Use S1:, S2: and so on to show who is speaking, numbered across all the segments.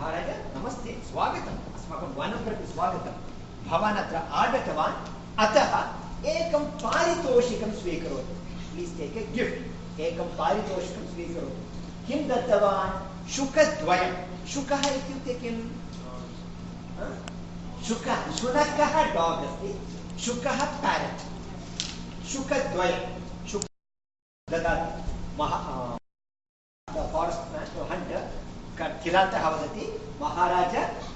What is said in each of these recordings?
S1: महाराज नमस्ते, स्वागतम्। अस्माकं वनं प्रति स्वागतं भवान् अत्र आगतवान्, अतः एकं पारितोषिकं स्वीकरोतु। प्लीस् टेक् ए गिफ्ट् एकं पारितोषिकं स्वीकरोतु। किं दत्तवान्? शुकद्वयं। शुकः इत्युक्ते किम्? शुकः, शुनकः डाग् अस्ति। शुकः पेरट् शुकद्वयं। शुक ददाति। महा किरातः वदति? महाराज,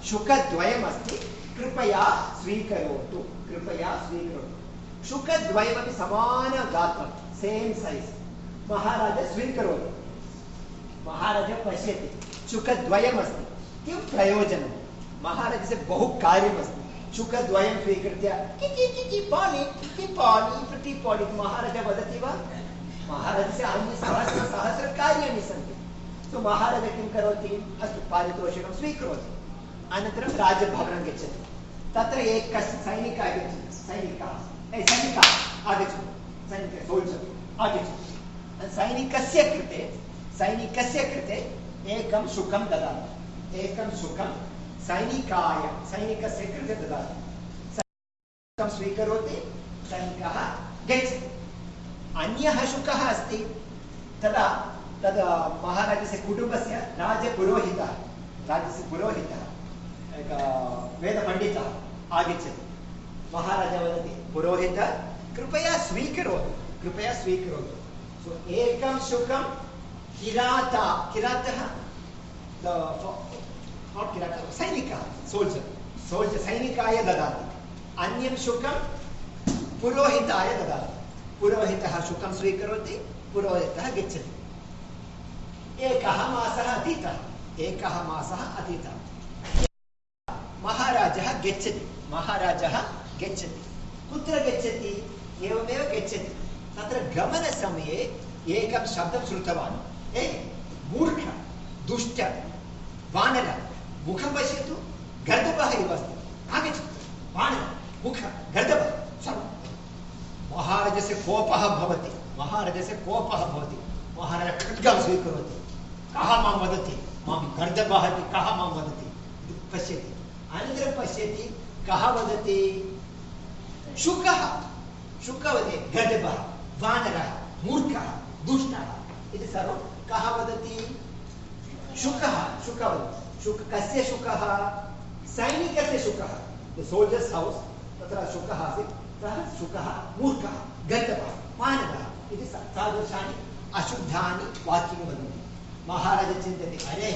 S1: शुकद्वयमस्ति, कृपया स्वीकरोतु कृपया स्वीकरोतु। शुकद्वयमपि समानगात्रं सेम् सैज् महाराज, स्वीकरोतु। महाराज पश्यति, शुकद्वयमस्ति, किं प्रयोजनं? महाराजस्य बहु कार्यमस्ति। शुकद्वयं स्वीकृत्य किचि किचि पालि प्रति पालि महाराज वदति वा? महाराजस्य अन्य सहस्र सन्ति। सो महाराज किं करोति? अस्तु पारितोषिकं स्वीकरोति। अनन्तरं राजभवनं गच्छति। तत्र एकः सैनिकः आगच्छति। सैनिकः। सैनिकः आगच्छतु। सैनिकः सोल्जर् आगच्छतु। सैनिकस्य कृते सैनिकस्य कृते एकं सुखं ददाति। एकं सुखं सैनिकाय, सैनिकस्य कृते ददाति। स्वीकरोति, सैनिकः गच्छति। अन्यः शुकः अस्ति। तदा तद् महाराजस्य कुटुम्बस्य राजपुरोहितः, राजस्य पुरोहितः, एकः वेदपण्डितः आगच्छति। महाराज वदति, पुरोहित, कृपया स्वीकरोतु कृपया स्वीकरोतु। सो एकं शुकं किराता, किरातः किरातः, सैनिकः सोल्जर् सोल्जर् सैनिकाय ददाति। अन्यं शुकं पुरोहिताय ददाति। पुरोहितः शुकं स्वीकरोति, पुरोहितः गच्छति। एकः मासः अतीतः। एकः मासः अतीतः। महाराजः गच्छति। महाराजः गच्छति। कुत्र गच्छति? एवमेव गच्छति। तत्र गमनसमये एकं शब्दं श्रुतवान्। ए, मूर्ख, दुष्ट वानर मुखं पश्यतु गर्दभः इव अस्ति। आगच्छतु। वानर मुख गर्दभः सर्वं महाराजस्य कोपः भवति। महाराजस्य कोपः भवति। महाराज खड्गं स्वीकरोति कः माँ वदति? माँ गर्दभः इति कः माँ मूर्खः, दुष्टः। इति सर्वं कः वदति? शुकः शुकः कस्य शुकः? सैनिकस्य शुकः। सोल्जर्स् हौस् तत्र शुकः आसीत्। सः शुकः, मूर्खः गर्दभः वानरः। इति तादृशानि महाराज चिन्तयति अरे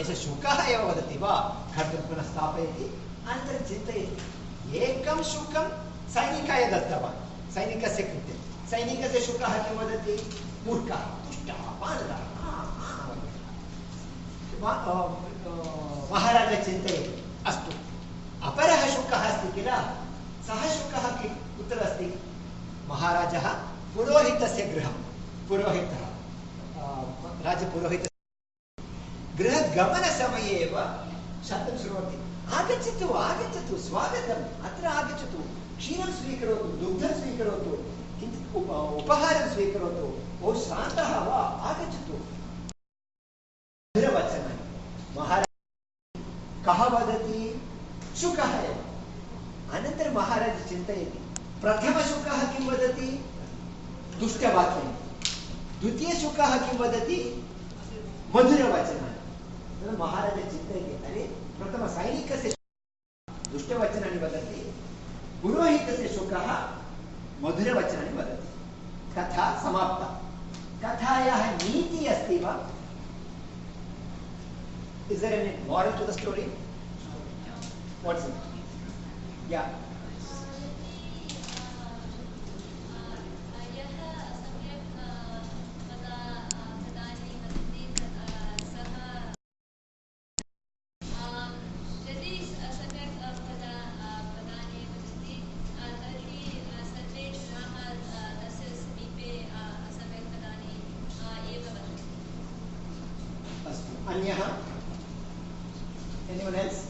S1: एष शुकः एव वदति वा खड्गं पुनः स्थापयति अनन्तरं चिन्तयति एकं शुकं सैनिकाय दत्तवान् सैनिकस्य कृते सैनिकस्य शुकः किं वदति मूर्खः दुष्टः महाराज चिन्तयति अस्तु अपरः शुकः अस्ति किल सः शुकः कुत्र अस्ति महाराजः पुरोहितस्य गृहं पुरोहितः गृहगमनसमये एव शब्दं शृणोति आगच्छतु आगच्छतु, स्वागतम्, अत्र आगच्छतु। क्षीरं स्वीकरोतु, दुग्धं स्वीकरोतु, किञ्चित् उप बहु श्रान्तः वा, आगच्छतु। मधुरवचनानि महाराज, कः अनन्तरं महाराज चिन्तयति। प्रथमशुकः किं वदति? दुष्टवाक्यं। द्वितीयशुकः किं वदति? मधुरवचनानि महाराज चिन्तयति अरे प्रथमसैनिकस्य दुष्टवचनानि वदति पुरोहितस्य शुकः मधुरवचनानि वदति कथा समाप्ता कथायाः नीतिः अस्ति वा is there any moral to the story what's it या अन्यः एनिवन् एल्स्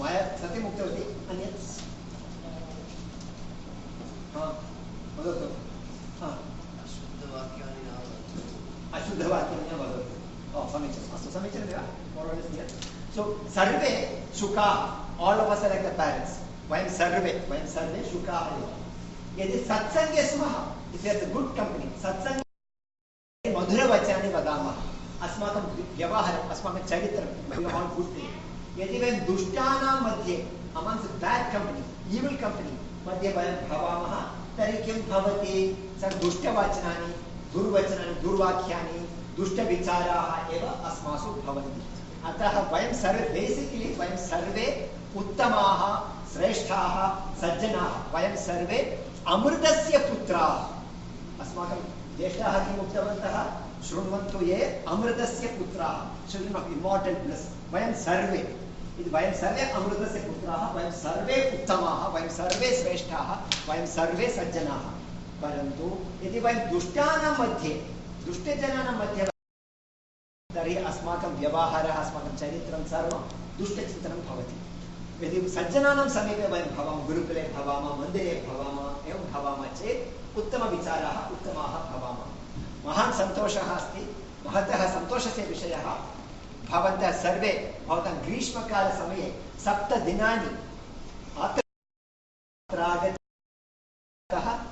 S1: मया सत्यम् उक्तवती अन्यत् हा वदतु हा।
S2: न वदन्तु
S1: अशुद्धवाक्यानि न वदतु ओ समीचीनम् अस्तु समीचीनमेव मोरल् इस् सो सर्वे शुकाः all of us like the parents वयं सर्वे वयं सर्वे शुकाः एव यदि सत्सङ्गे स्मः इट् इस् गुड् कंपनी सत्सङ्गे मधुरवचनानि वदामः अस्माकं व्यवहारम्, अस्माकं चरित्रं यदि वयं दुष्टानां मध्ये amongst bad company evil company मध्ये वयं भवामः, तर्हि किं भवति? दुष्टवचनानि, दुर्वचनानि दुर्वाक्यानि दुष्टविचाराः एव अस्मासु भवन्ति। अतः वयं सर्वे बेसिकलि वयं सर्वे उत्तमाः, श्रेष्ठाः, सज्जनाः। वयं सर्वे अमृतस्य पुत्राः। अस्माकं ज्येष्ठाः किम् उक्तवन्तः? शृण्वन्तु ये अमृतस्य पुत्राः। चिल्ड्रन् आफ् इमार्टल् ब्लस् वयं सर्वे। इति वयं सर्वे अमृतस्य पुत्राः, वयं सर्वे उत्तमाः, वयं सर्वे श्रेष्ठाः, वयं सर्वे सज्जनाः। परन्तु यदि वयं दुष्टानां मध्ये, दुष्टजनानां मध्ये तर्हि अस्माकं व्यवहारः, अस्माकं चरित्रं सर्वं दुष्टचिन्तनं भवति। यदि सज्जनानां समीपे वयं भवामः, गुरुकुले भवामः, मन्दिरे भवामः, एवं भवामः चेत् उत्तमविचाराः, उत्तमाः भवामः। महान् सन्तोषः अस्ति। महतः सन्तोषस्य विषयः। भवन्तः सर्वे भवतां ग्रीष्मकालसमये सप्तदिनानि अत्र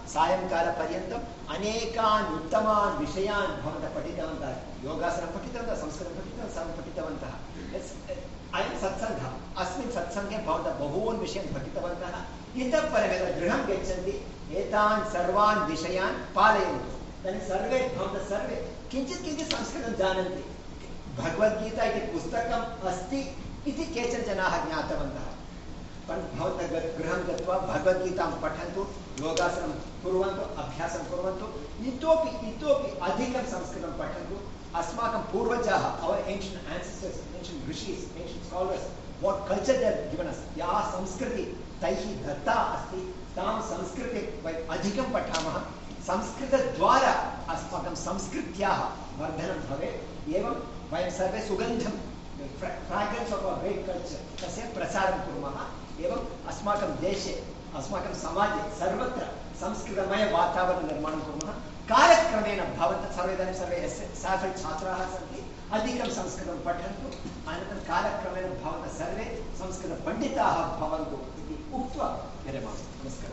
S1: सायङ्कालपर्यन्तम् अनेकान् उत्तमान् विषयान् भवन्तः पठितवन्तः। योगासनं पठितवन्तः, संस्कृतं पठितवन्तः, सर्वं पठितवन्तः। अयं सत्सङ्गः अस्मिन् सत्सङ्गे भवन्तः बहून् विषयान् पठितवन्तः। इतः परं यदा गृहं गच्छन्ति, एतान् सर्वान् विषयान् पालयन्तु। इदानीं सर्वे भवन्तः सर्वे। किञ्चित् किञ्चित् संस्कृतं जानन्ति भगवद्गीता इति पुस्तकम् अस्ति इति केचन जनाः ज्ञातवन्तः। परन्तु भवन्तः गृहं गत्वा भगवद्गीतां पठन्तु, योगासनं कुर्वन्तु, अभ्यासं कुर्वन्तु, इतोपि इतोपि अधिकं संस्कृतं पठन्तु। अस्माकं पूर्वजाः our ancient ancestors ancient rishis scholars what culture they're given या संस्कृतिः तैः दत्ता अस्ति, तां संस्कृते वयम् अधिकं पठामः। संस्कृतद्वारा अस्माकं संस्कृत्याः वर्धनं भवेत्। एवं वयं सर्वे सुगन्धं fragrance of a great culture तस्य प्रचारं कुर्मः। एवं अस्माकं देशे, अस्माकं समाजे सर्वत्र संस्कृतमयवातावरणनिर्माणं कुर्मः। कालक्रमेण भवन्तः सर्वे इदानीं सर्वे एस्, साफल् छात्राः सन्ति। अधिकं संस्कृतं पठन्तु। अनन्तरं कालक्रमेण भवन्तः सर्वे संस्कृतपण्डिताः भवन्तु इति उक्त्वा विरमामि। नमस्कारः।